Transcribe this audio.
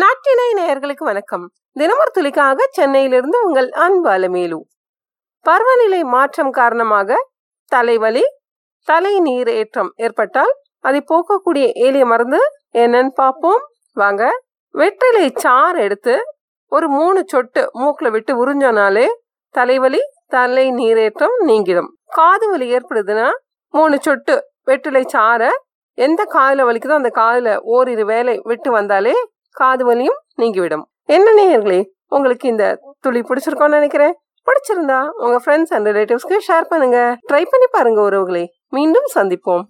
நாட்டினை நேயர்களுக்கு வணக்கம். தினமர் துளிக்காக சென்னையிலிருந்து உங்கள் அன்பு அலமேலு. பருவநிலை மாற்றம் காரணமாக தலைவலி தலை நீர் ஏற்றம் ஏற்பட்டால் அதை போக்கக்கூடிய ஏலிய மருந்து என்னன்னு பார்ப்போம். வாங்க வெற்றிலை சாறு எடுத்து ஒரு மூணு சொட்டு மூக்கில் விட்டு உறிஞ்சோனாலே தலைவலி தலை நீரேற்றம் நீங்கிடும். காது வலி ஏற்படுதுன்னா மூணு சொட்டு வெற்றிலை சாறை எந்த காதில் வலிக்குதோ அந்த காதில் ஓரிரு வேலை விட்டு வந்தாலே காது வலியும் நீங்கிவிடும். என்ன நேயர்களே உங்களுக்கு இந்த துளி பிடிச்சிருக்கோன்னு நினைக்கிறேன். பிடிச்சிருந்தா உங்க ஃப்ரெண்ட்ஸ் அண்ட் ரிலேட்டிவ்ஸ்க்கு ஷேர் பண்ணுங்க. ட்ரை பண்ணி பாருங்க உறவுகளே. மீண்டும் சந்திப்போம்.